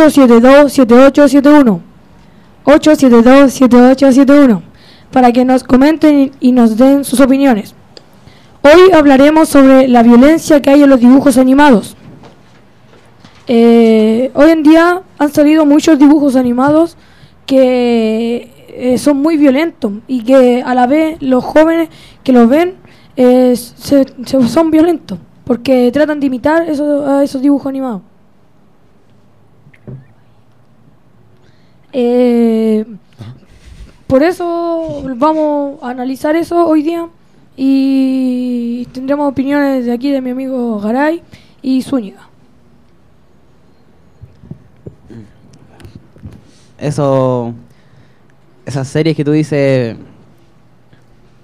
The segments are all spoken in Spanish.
872-7871. 872-7871. Para que nos comenten y nos den sus opiniones. Hoy hablaremos sobre la violencia que hay en los dibujos animados. Eh, hoy en día han salido muchos dibujos animados que eh, son muy violentos y que a la vez los jóvenes que los ven eh, se, son violentos porque tratan de imitar a esos dibujos animados. Eh, por eso vamos a analizar eso hoy día y tendremos opiniones de aquí de mi amigo Garay y Zúñiga. Eso. Esas series que tú dices.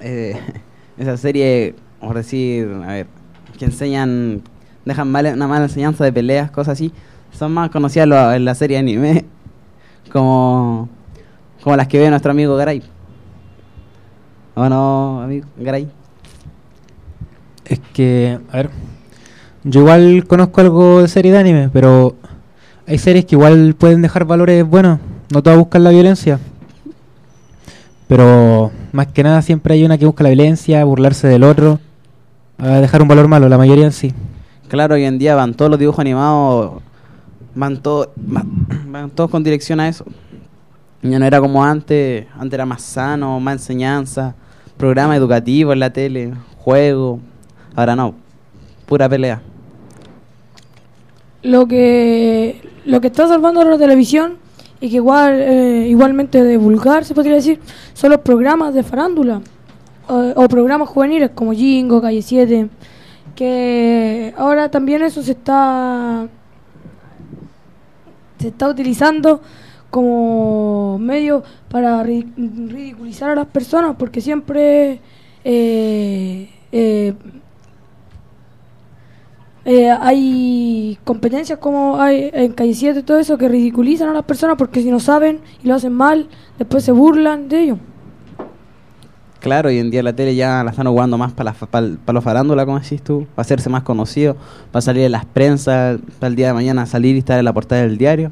Eh, esas series, por decir, a ver, que enseñan. Dejan una mala enseñanza de peleas, cosas así. Son más conocidas en la serie anime. Como. Como las que ve nuestro amigo Garay. ¿O no, amigo Garay? Es que, a ver, yo igual conozco algo de serie de anime, pero hay series que igual pueden dejar valores buenos, no todas buscan la violencia. Pero más que nada siempre hay una que busca la violencia, burlarse del otro, a dejar un valor malo, la mayoría en sí. Claro, hoy en día van todos los dibujos animados, van, todo- van, todos con dirección a eso. Ya no era como antes, antes era más sano, más enseñanza, programa educativo en la tele, juego. Ahora no, pura pelea. Lo que lo que está salvando la televisión y que igual eh, igualmente de vulgar se podría decir son los programas de farándula o, o programas juveniles como Jingo, Calle 7 que ahora también eso se está se está utilizando como medio para ri- ridiculizar a las personas porque siempre eh, eh, eh, hay competencias como hay en Calle 7 y todo eso que ridiculizan a las personas porque si no saben y lo hacen mal, después se burlan de ello. Claro, hoy en día la tele ya la están jugando más para para los farándula, como decís tú, para hacerse más conocido, para salir en las prensas, para el día de mañana salir y estar en la portada del diario.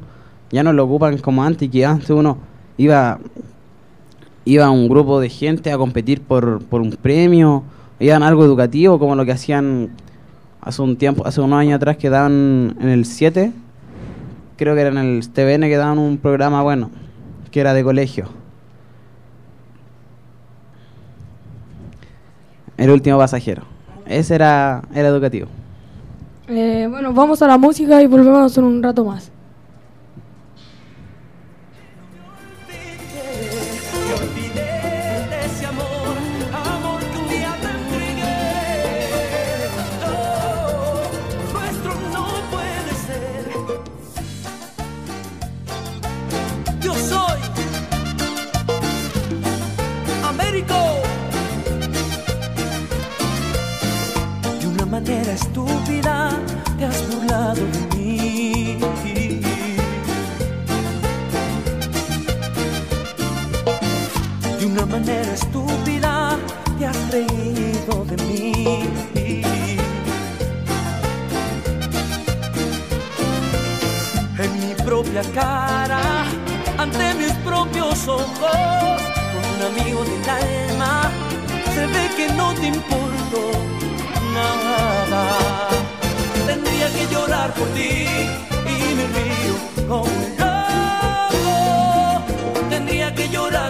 Ya no lo ocupan como antes, que antes uno iba iba un grupo de gente a competir por, por un premio, iban algo educativo, como lo que hacían hace un tiempo, hace unos años atrás que daban en el 7, creo que era en el TVN que daban un programa bueno, que era de colegio. El último pasajero. Ese era, era educativo. Eh, bueno, vamos a la música y volvemos en un rato más.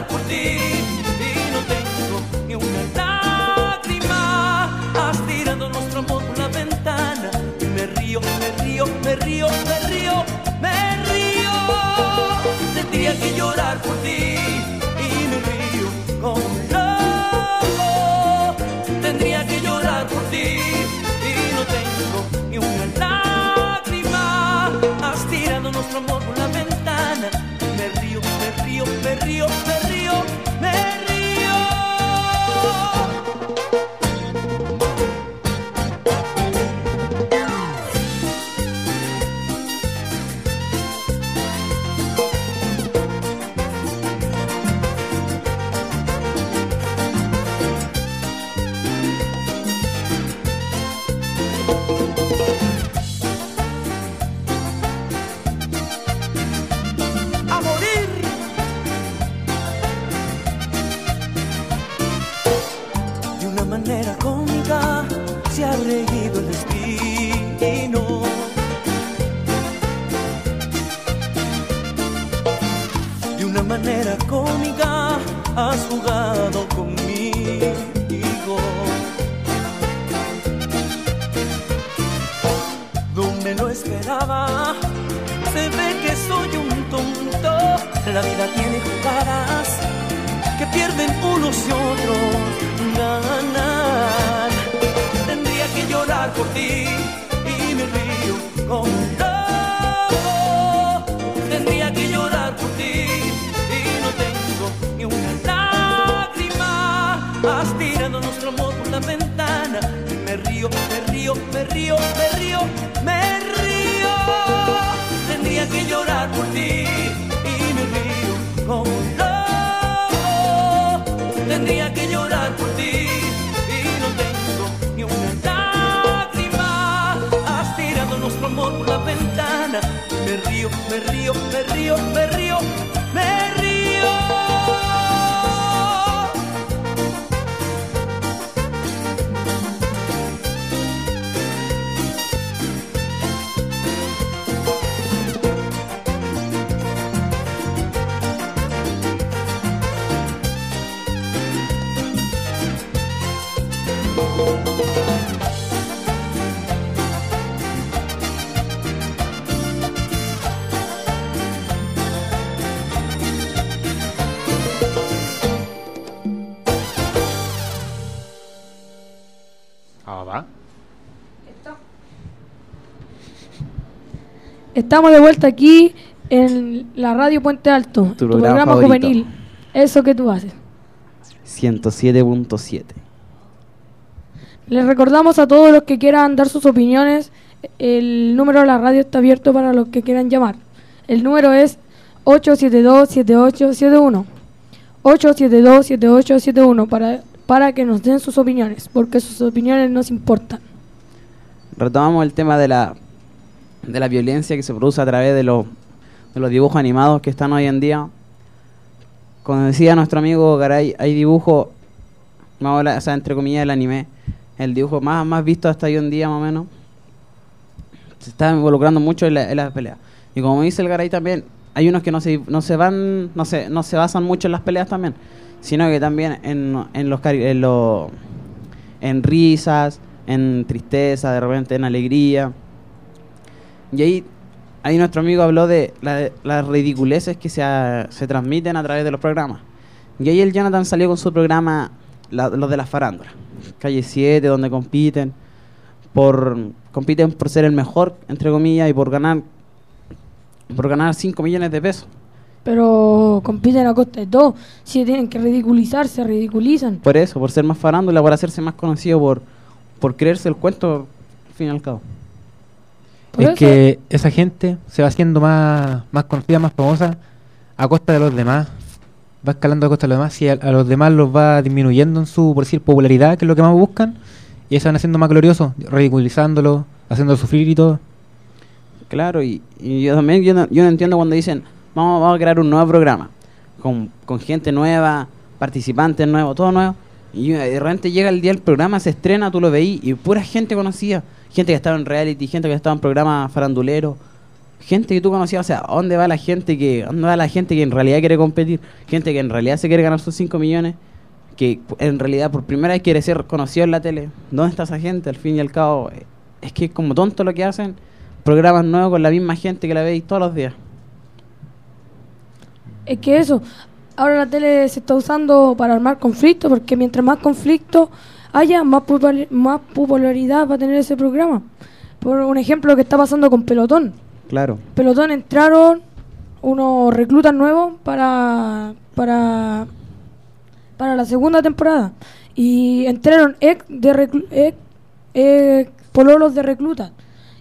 Por ti y no tengo ni una lágrima. Has tirado nuestro amor por la ventana me río, me río, me río, me río, me río. Tendría que llorar por ti me río, me río, me río, Estamos de vuelta aquí en la radio Puente Alto, Tu tu, programa juvenil. Eso que tú haces. 107.7. Les recordamos a todos los que quieran dar sus opiniones, el número de la radio está abierto para los que quieran llamar. El número es 872-7871. 872-7871 para, para que nos den sus opiniones, porque sus opiniones nos importan. Retomamos el tema de la, de la violencia que se produce a través de los, de los dibujos animados que están hoy en día. Como decía nuestro amigo Garay, hay dibujos, o sea, entre comillas, el anime, el dibujo más, más visto hasta hoy en día, más o menos. Se está involucrando mucho en la, las peleas. Y como dice el Garay también, hay unos que no se, no se van, no se, no se basan mucho en las peleas también, sino que también en, en los en los en risas, en tristeza, de repente en alegría. Y ahí, ahí nuestro amigo habló de la- las ridiculeces que se, ah, se transmiten a través de los programas. Y ahí el Jonathan salió con su programa, la- los de las farándulas. Calle 7, donde compiten por compiten por ser el mejor, entre comillas, y por ganar por ganar 5 millones de pesos. Pero compiten a costa de todo. Si tienen que ridiculizar, se ridiculizan. Por eso, por ser más farándula, por hacerse más conocido, por, por creerse el cuento, al fin y al cabo. Por es eso- que esa gente se va haciendo más, más conocida, más famosa a costa de los demás. Va escalando a costa de los demás y a, a los demás los va disminuyendo en su, por decir, popularidad, que es lo que más buscan. Y se van haciendo más gloriosos, ridiculizándolos, haciéndolos sufrir y todo. Claro, y, y yo también yo no, yo no entiendo cuando dicen, vamos, vamos a crear un nuevo programa, con, con gente nueva, participantes nuevos, todo nuevo. Y de repente llega el día del programa, se estrena, tú lo veís, y pura gente conocida. Gente que estaba en reality, gente que estaba en programas faranduleros. Gente que tú conocías, o sea, ¿a ¿dónde va la gente que, dónde va la gente que en realidad quiere competir? Gente que en realidad se quiere ganar sus 5 millones, que en realidad por primera vez quiere ser conocido en la tele. ¿Dónde está esa gente? Al fin y al cabo, eh, es que es como tonto lo que hacen. Programas nuevos con la misma gente que la veis todos los días. Es que eso, ahora la tele se está usando para armar conflictos, porque mientras más conflictos haya, más, popul- más popularidad va a tener ese programa. Por un ejemplo, lo que está pasando con Pelotón. Claro. Pelotón entraron unos reclutas nuevos para, para, para la segunda temporada. Y entraron ex de reclu- ex- ex pololos de reclutas.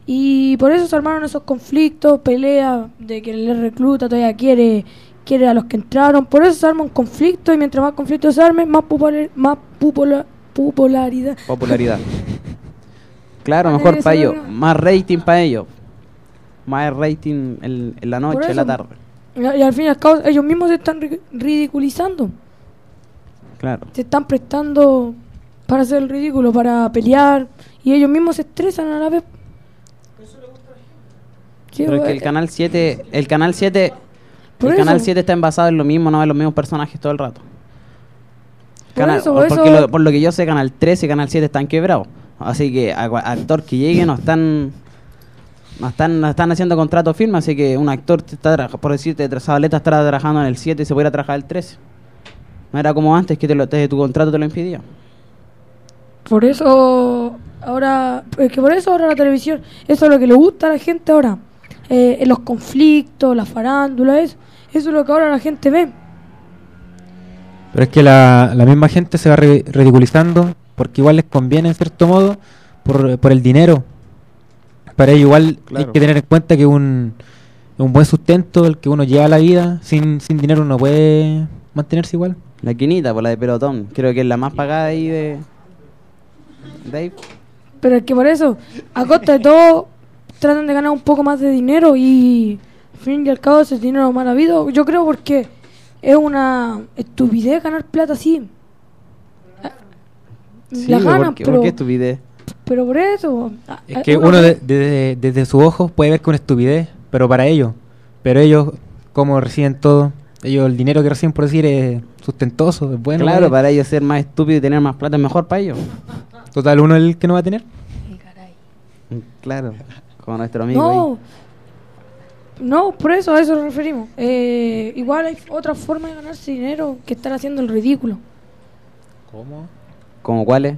Y por eso se armaron esos conflictos, peleas de que el recluta todavía quiere quiere a los que entraron. Por eso se arma un conflicto y mientras más conflictos se armen, más, popular, más popular- popularidad. Popularidad. Claro, Vale, mejor para ellos. Más rating para ellos. Más rating en, en la noche, en la tarde. Y, al fin y al cabo, ellos mismos se están ri- ridiculizando. Claro. se están prestando para hacer el ridículo, para pelear, y ellos mismos se estresan a la vez. Sí, Pero es que el canal 7, el canal 7, Por el canal 7 está envasado en lo mismo, no en los mismos personajes todo el rato. Por eso, eso- lo- por lo que yo sé, Canal 13 y Canal 7 están quebrados. Así que a actor que llegue no están no están, no están haciendo contrato firme, así que un actor está, por decirte, Zabaleta estará trabajando en el 7 y se pudiera trabajar el 13. No era como antes que te lo, te- tu contrato te lo impedía. Por eso ahora, es que por eso ahora la televisión, eso es lo que le gusta a la gente ahora. Eh, los conflictos, la farándula, eso, eso es lo que ahora la gente ve. Pero es que la, la misma gente se va ri- ridiculizando porque igual les conviene en cierto modo por, por el dinero. Para ello igual hay que tener en cuenta que un, un buen sustento, el que uno lleva a la vida, sin, sin dinero no puede mantenerse igual. La quinita, por la de pelotón, creo que es la más pagada ahí de... ahí. Pero es que por eso, a costa de todo, tratan de ganar un poco más de dinero y al fin y al cabo ese dinero mal habido. Yo creo porque es una estupidez ganar plata así. Sí, la ganan, ¿por qué, pero, ¿por qué estupidez? pero por eso. Es a- que uno de- de- desde sus ojos puede ver que es una estupidez, pero para ellos. Pero ellos, como reciben todo, ellos el dinero que reciben por decir es sustentoso, es bueno. claro, para ellos ser más estúpido y tener más plata es mejor para ellos. Total, uno es el que no va a tener. Claro, como nuestro amigo No, no, por eso a eso nos referimos. Eh, igual hay otra forma de ganarse dinero que estar haciendo el ridículo. ¿Cómo? ¿Como cuáles?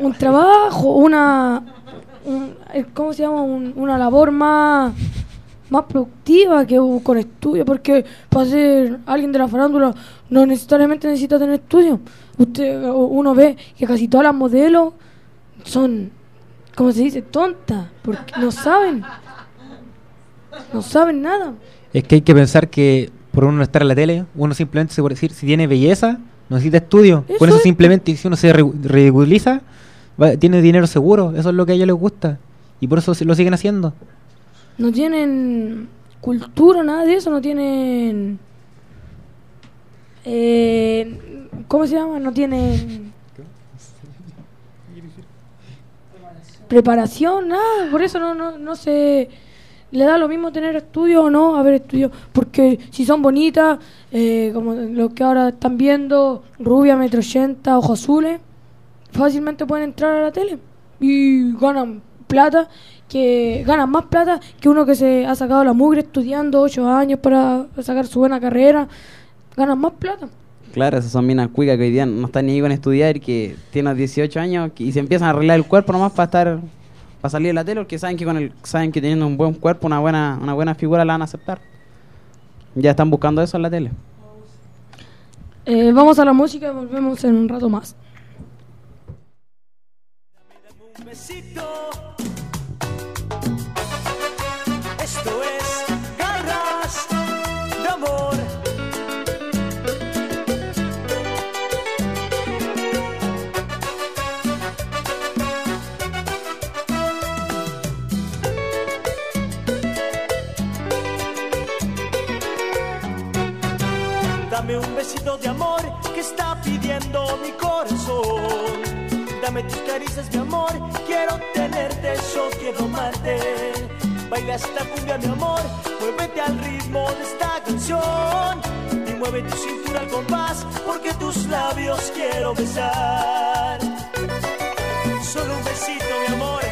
Un trabajo, una. un- eh, ¿Cómo se llama? Un- una labor más. Más productiva que con estudio, porque para ser alguien de la farándula no necesariamente necesita tener estudio. Usted, o- uno ve que casi todas las modelos son, ¿cómo se dice? Tontas, porque no saben. No saben nada. Es que hay que pensar que por uno estar en la tele, uno simplemente se puede decir, si tiene belleza, no necesita estudio. Eso Con eso es. simplemente, si uno se ri- ridiculiza, va- tiene dinero seguro. Eso es lo que a ellos les gusta. Y por eso se- lo siguen haciendo. No tienen cultura, nada de eso, no tienen... Eh, ¿Cómo se llama? No tienen... Preparación, nada, por eso no, no, no se... Le da lo mismo tener estudio o no haber estudio, porque si son bonitas, eh, como lo que ahora están viendo, rubia, metro ochenta, ojos azules, fácilmente pueden entrar a la tele y ganan plata que ganan más plata que uno que se ha sacado la mugre estudiando ocho años para sacar su buena carrera ganan más plata Claro, esas son minas cuicas que hoy día no están ni ahí con estudiar y que tienen 18 años y se empiezan a arreglar el cuerpo nomás para estar para salir de la tele porque saben que con el saben que teniendo un buen cuerpo, una buena una buena figura la van a aceptar. Ya están buscando eso en la tele. Eh, vamos a la música y volvemos en un rato más un besito. Esto es Un besito de amor que está pidiendo mi corazón. Dame tus caricias, mi amor. Quiero tenerte, yo quiero amarte. Baila esta cumbia, mi amor. Muévete al ritmo de esta canción. Y mueve tu cintura al compás, porque tus labios quiero besar. Solo un besito, mi amor.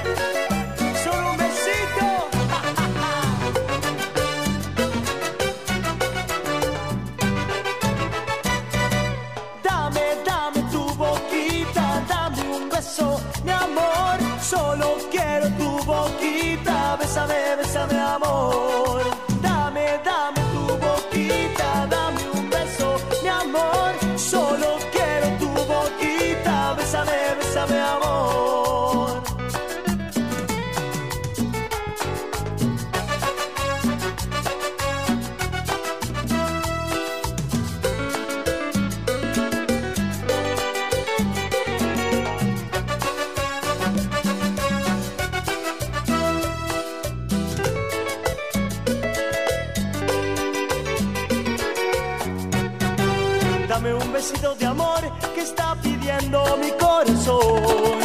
Dame un besito de amor que está pidiendo mi corazón.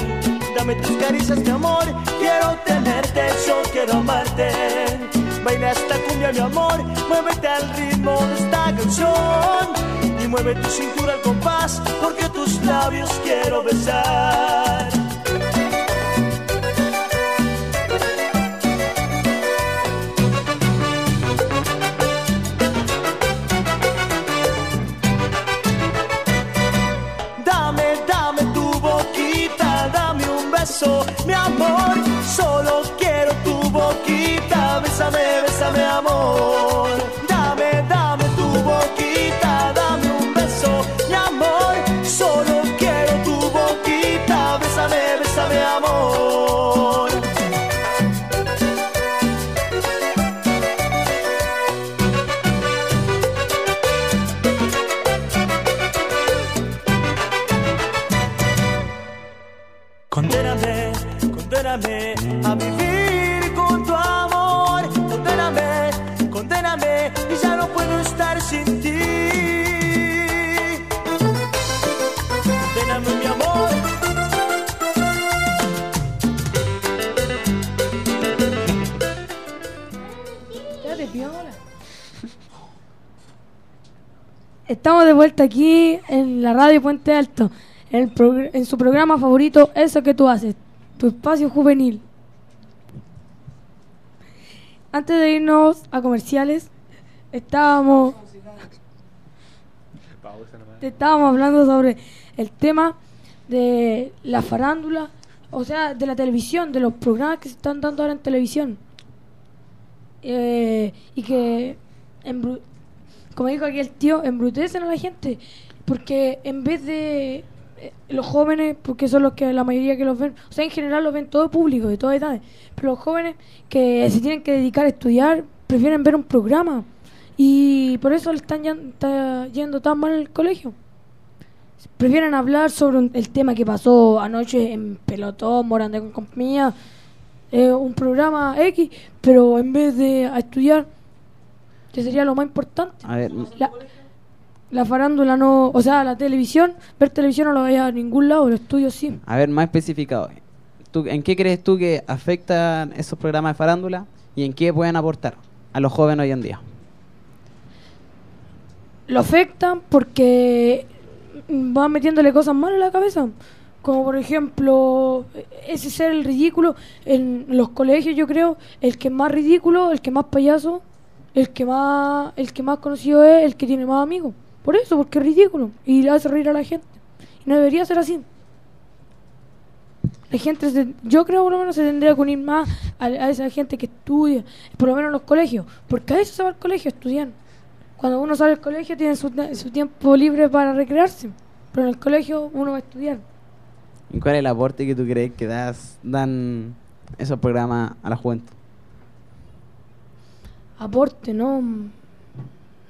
Dame tus caricias, mi amor. Quiero tenerte, yo quiero amarte. Baila esta cumbia, mi amor. Muévete al ritmo de esta canción. Y mueve tu cintura al compás, porque tus labios quiero besar. Condéname, condéname a vivir con tu amor. Condéname, condéname y ya no puedo estar sin ti. Condéname, mi amor. Quédate piola. Estamos de vuelta aquí en la radio Puente Alto, en, su programa favorito, Eso que tú haces, tu espacio juvenil. Antes de irnos a comerciales, estábamos, estábamos hablando sobre el tema de la farándula, o sea, de la televisión, de los programas que se están dando ahora en televisión. Eh, y que, como dijo aquí el tío, embrutecen a la gente. Porque en vez de los jóvenes, porque son los que la mayoría que los ven, o sea, en general los ven todo público, de todas edades, pero los jóvenes que se tienen que dedicar a estudiar, prefieren ver un programa. Y por eso le están está yendo tan mal el colegio. Prefieren hablar sobre un- el tema que pasó anoche en Pelotón, Morandé con compañía, eh, un programa X, pero en vez de a estudiar, que sería lo más importante, A ver, la, la farándula no, o sea, la televisión, ver televisión no lo vaya a ningún lado, los estudios sí. a ver, más especificado. ¿Tú, ¿En qué crees tú que afectan esos programas de farándula y en qué pueden aportar a los jóvenes hoy en día? Lo afectan porque van metiéndole cosas malas en la cabeza. Como por ejemplo, ese ser el ridículo en los colegios, yo creo, el que es más ridículo, el que más payaso, el que más, el que más conocido es, el que tiene más amigos. Por eso, porque es ridículo y le hace reír a la gente. Y no debería ser así. La gente, se- yo creo por lo menos se tendría que unir más a, a esa gente que estudia, por lo menos en los colegios, porque a eso se va al colegio a estudiar. Cuando uno sale del colegio tiene su, su tiempo libre para recrearse, pero en el colegio uno va a estudiar. ¿Y cuál es el aporte que tú crees que das, dan esos programas a la juventud? Aporte, no.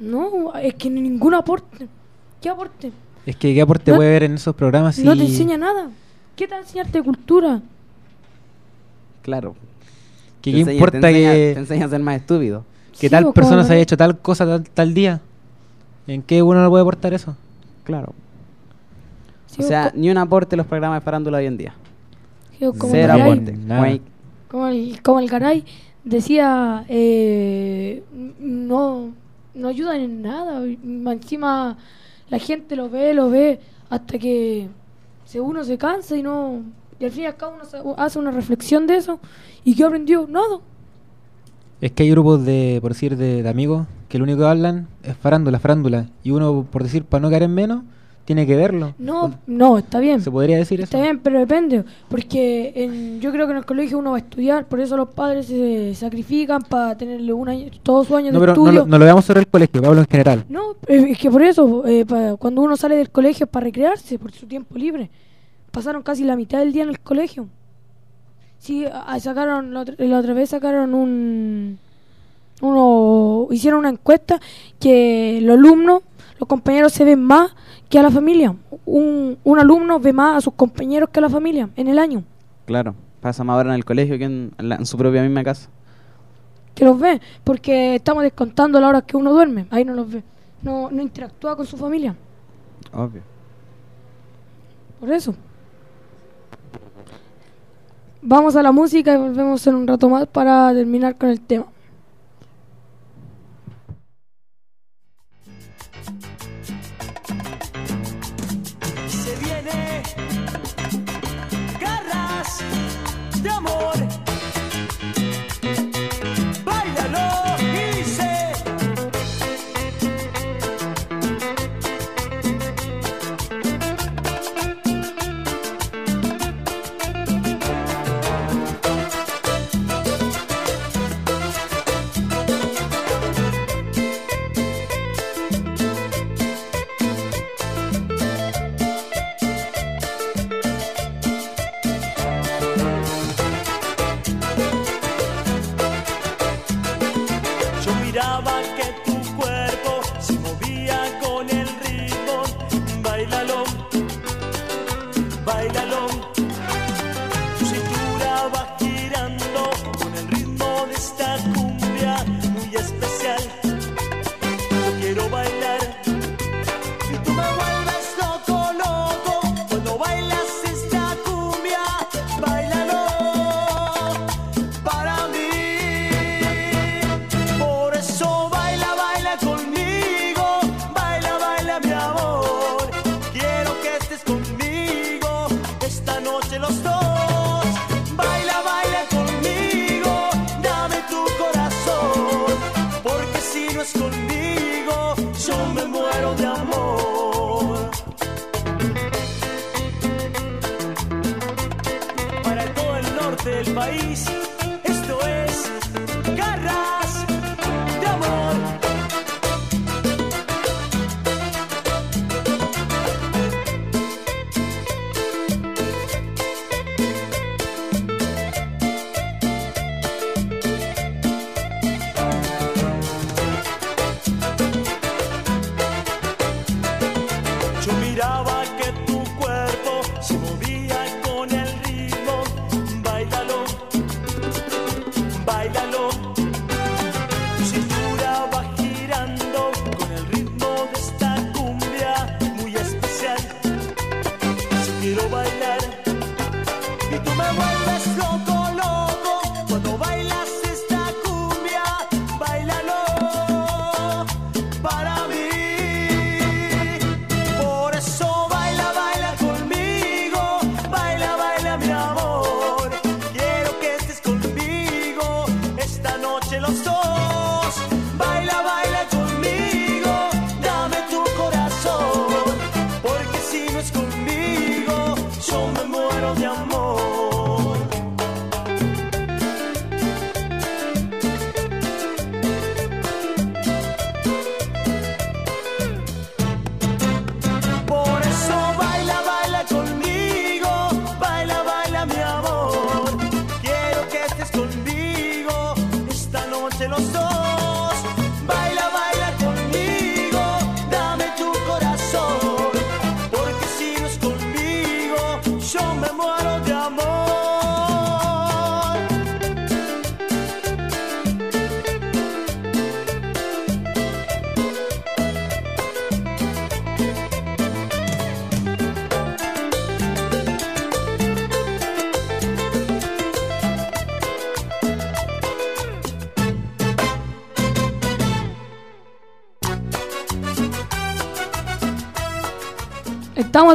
No, es que ningún aporte. ¿Qué aporte? Es que qué aporte No- puede ver en esos programas si No te enseña nada. ¿Qué te va a enseñarte de cultura? Claro. te qué enseña- importa te enseña, que, te enseña a ser más estúpido. que Sí, tal pues, persona como- se haya hecho tal cosa tal, tal día? ¿En qué uno no puede aportar eso? Claro. Sí, o sea, co- ni un aporte en los programas de farándula hoy en día. sí, como, Cero el aporte. Como el, como el Garay decía, eh, no, no ayudan en nada. Encima la gente lo ve, lo ve, hasta que uno se cansa y no... Y al fin y al cabo uno hace una reflexión de eso. ¿Y qué aprendió? Nada. Es que hay grupos de, por decir, de, de amigos que lo único que hablan es farándula, farándula. Y uno, por decir, para no caer en menos, tiene que verlo. No, no, está bien. ¿Se podría decir eso? Está bien, pero depende, porque en- yo creo que en el colegio uno va a estudiar, por eso los padres se sacrifican para tenerle un año, todo su año No, de pero no, estudio. lo- no lo veamos sobre el colegio, hablo en general. No, eh, es que por eso, eh, cuando uno sale del colegio es para recrearse, por su tiempo libre. Pasaron casi la mitad del día en el colegio. Sí, sacaron, la otra, la otra vez sacaron un... Uno, hicieron una encuesta que los alumnos, los compañeros se ven más que a la familia. Un, un alumno ve más a sus compañeros que a la familia en el año. Claro. Pasa más ahora en el colegio que en, la- en su propia misma casa. que los ve, porque estamos descontando la hora que uno duerme, ahí no los ve, no, no interactúa con su familia, Obvio. por eso. Vamos a la música y volvemos en un rato más para terminar con el tema. Bailalo.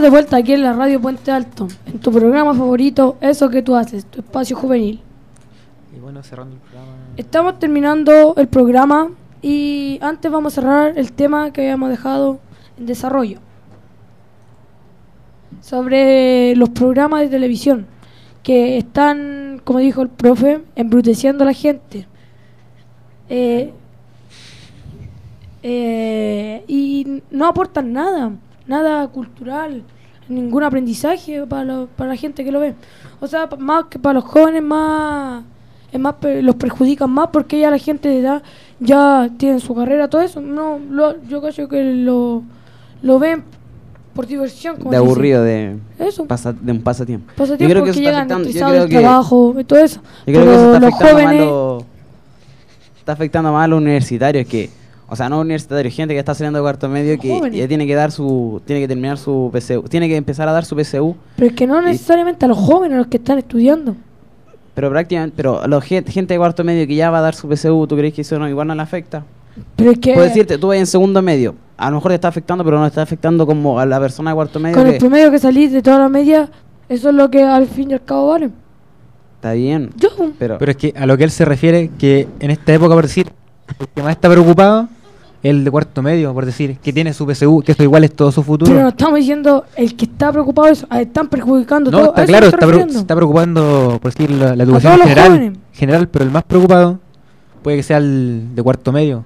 De vuelta aquí en la radio Puente Alto, en tu programa favorito, Eso que tú haces, tu espacio juvenil. Y bueno, cerrando el programa. Estamos terminando el programa y antes vamos a cerrar el tema que habíamos dejado en desarrollo. Sobre los programas de televisión que están, como dijo el profe, embruteciendo a la gente. Eh, eh, y no aportan nada, nada cultural, ningún aprendizaje para, lo- para la gente que lo ve. O sea, más que para los jóvenes, más, es más los perjudican más porque ya la gente de edad ya tiene su carrera, todo eso. No, lo- yo creo que lo, lo ven por diversión. como de aburrido, de, Eso. pasa- de un pasatiempo. Pasatiempo Yo creo que eso está llegan afectando, yo estresados creo del que, trabajo y todo eso. yo creo que eso está los más jóvenes, está afectando más a los universitarios que, o sea, no universitarios, gente que está saliendo de cuarto medio que Jóvenes. ya tiene que dar su, tiene que terminar su PSU, tiene que empezar a dar su PSU, pero es que no necesariamente a los jóvenes, a los que están estudiando. pero prácticamente, pero a la gente, gente de cuarto medio que ya va a dar su PSU, ¿tú crees que eso no, igual no le afecta? Pero es que Puedo decirte, tú vas en segundo medio, a lo mejor te está afectando, pero no te está afectando como a la persona de cuarto medio con el promedio que salís de toda la media, eso es lo que al fin y al cabo vale. está bien, Yo, pero, Pero es que a lo que él se refiere, que en esta época, por decir, el que más está preocupado el de cuarto medio, por decir, que tiene su PSU, que eso igual es todo su futuro. pero no estamos diciendo el que está preocupado, eso, ah, están perjudicando No, todo. a está claro, está, pre- está preocupando, por decir, la, la educación general, jóvenes. general, pero el más preocupado puede que sea el de cuarto medio,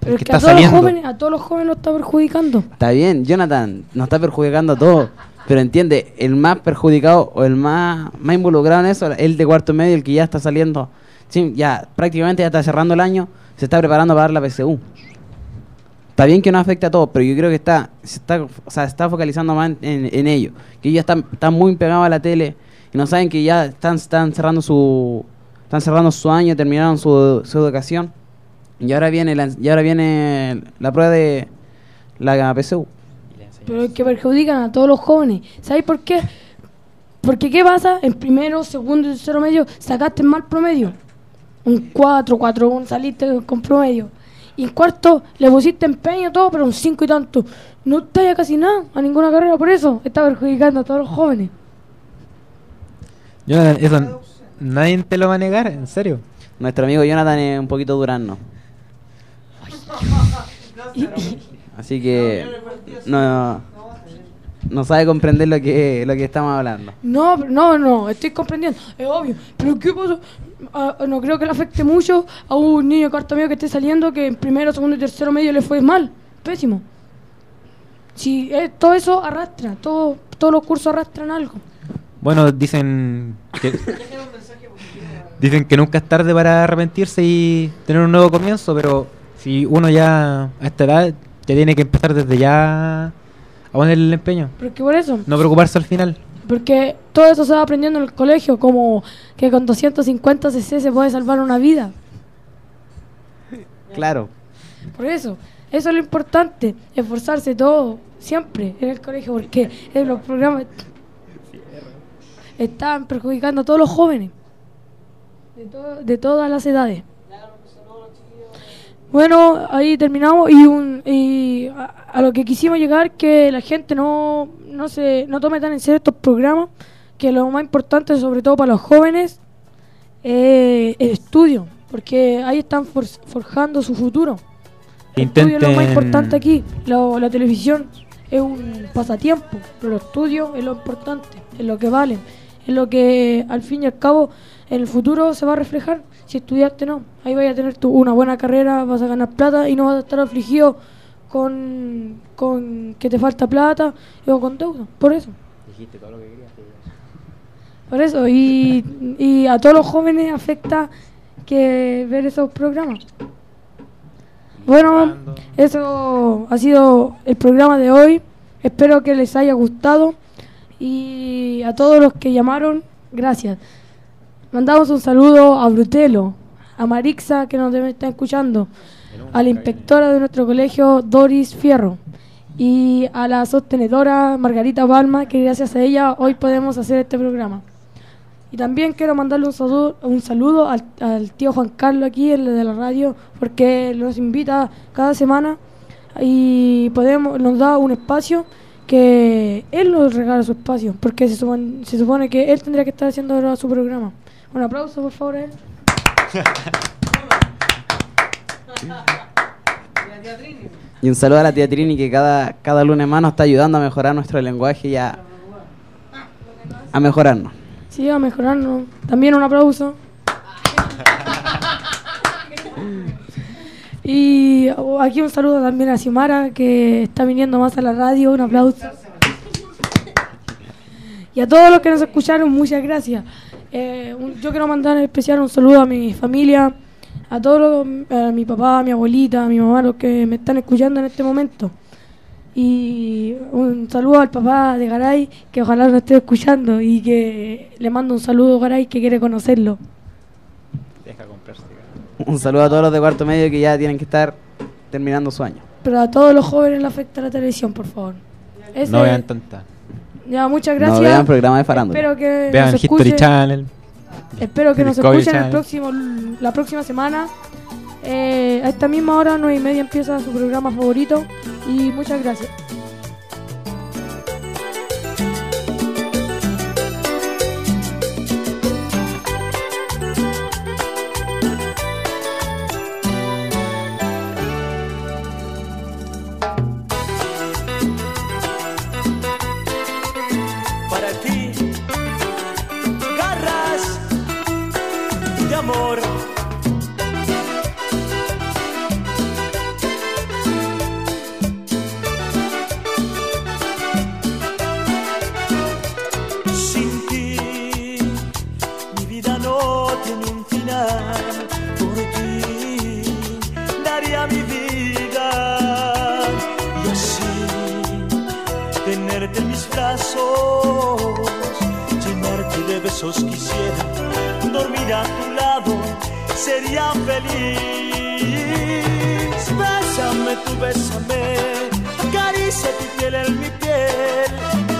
Pero el es que que a todos, los jóvenes, a todos los jóvenes lo está perjudicando. Está bien, Jonathan, nos está perjudicando a todos. Pero entiende, el más perjudicado o el más, más involucrado en eso, el de cuarto medio, el que ya está saliendo, sí, ya prácticamente ya está cerrando el año, se está preparando para dar la PSU. Está bien que no afecte a todos, pero yo creo que está, se está, o sea, está focalizando más en, en, ello. Que ya están, están muy pegados a la tele y no saben que ya están, están cerrando su están cerrando su año, terminaron su, educación y ahora viene la, y ahora viene la prueba de la PSU. Pero es que perjudican a todos los jóvenes. ¿Sabes por qué? Porque ¿qué pasa? En primero, segundo y tercero medio sacaste mal promedio. Un 4, 4, 1, saliste con promedio. Y en cuarto le pusiste empeño todo, pero un 5 y tanto. No ya casi nada a ninguna carrera por eso. Está perjudicando a todos los jóvenes. Jonathan, eso nadie te lo va a negar, en serio. Nuestro amigo Jonathan es un poquito durano. Así que no, no sabe comprender lo que, lo que estamos hablando. No, pero- no, no, estoy comprendiendo, es obvio. Pero ¿qué pasa? Ah, no creo que le afecte mucho a un niño medio que esté saliendo que en primero, segundo y tercero medio le fue mal, pésimo. Si eh, todo eso arrastra, todo, todos los cursos arrastran algo. Bueno, dicen que dicen que nunca es tarde para arrepentirse y tener un nuevo comienzo, pero si uno ya a esta edad ya tiene que empezar desde ya a ponerle el empeño, Porque por eso, no preocuparse al final. Porque todo eso se va aprendiendo en el colegio, como que con 250 cc se puede salvar una vida. Claro. Por eso, eso es lo importante, esforzarse todo, siempre en el colegio, porque en los programas están perjudicando a todos los jóvenes, de, to- de todas las edades. Bueno, ahí terminamos y, un, y a, a lo que quisimos llegar que la gente no, no se no tome tan en serio estos programas, que lo más importante, sobre todo para los jóvenes, es el estudio, porque ahí están for- forjando su futuro. El estudio es lo más importante aquí. Lo- la televisión es un pasatiempo, pero el estudio es lo importante, es lo que vale, es lo que al fin y al cabo en el futuro se va a reflejar. Si estudiaste, no. Ahí vas a tener tu, una buena carrera, vas a ganar plata y no vas a estar afligido con, con que te falta plata o con deuda. Por eso. Por eso. Y, y a todos los jóvenes afecta que ver esos programas. Bueno, eso ha sido el programa de hoy. Espero que les haya gustado. Y a todos los que llamaron, gracias. Mandamos un saludo a Brutelo, a Marixa, que nos debe estar escuchando, a la inspectora de nuestro colegio, Doris Fierro, y a la sostenedora Margarita Palma, que gracias a ella hoy podemos hacer este programa. Y también quiero mandarle un saludo, un saludo al, al tío Juan Carlos aquí, el de la radio, porque nos invita cada semana y podemos nos da un espacio que él nos regala su espacio, porque se supone, se supone que él tendría que estar haciendo ahora su programa. Un aplauso, por favor, a él. Y un saludo a la tía Trini que cada, cada lunes más nos está ayudando a mejorar nuestro lenguaje y a, a mejorarnos. Sí, a mejorarnos. También un aplauso. Y oh, aquí un saludo también a Xiomara, que está viniendo más a la radio. Un aplauso. Y a todos los que nos escucharon, muchas gracias. Eh, yo quiero mandar en especial un saludo a mi familia, a todos los, a mi papá, a mi abuelita, a mi mamá, los que me están escuchando en este momento. Y un saludo al papá de Garay, que ojalá lo esté escuchando y que le mando un saludo a Garay que quiere conocerlo. Un saludo a todos los de cuarto medio que ya tienen que estar terminando su año. Pero a todos los jóvenes le afecta la televisión, por favor. Ese- No vean tanta. Ya, muchas gracias. No vean programas de farándula. Espero que Vean nos History escuchen. Channel. Espero que nos escuchen el próximo, la próxima semana. Eh, a esta misma hora, nueve y media, empieza su programa favorito. Y muchas gracias. A tu lado, sería feliz. Bésame, tú bésame, acaricia tu piel en mi piel,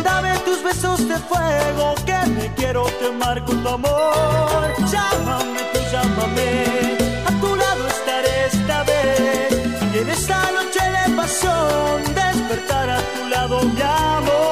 dame tus besos de fuego que me quiero quemar con tu amor. Llámame, tú llámame, a tu lado estaré esta vez y en esta noche de pasión despertar a tu lado mi amor.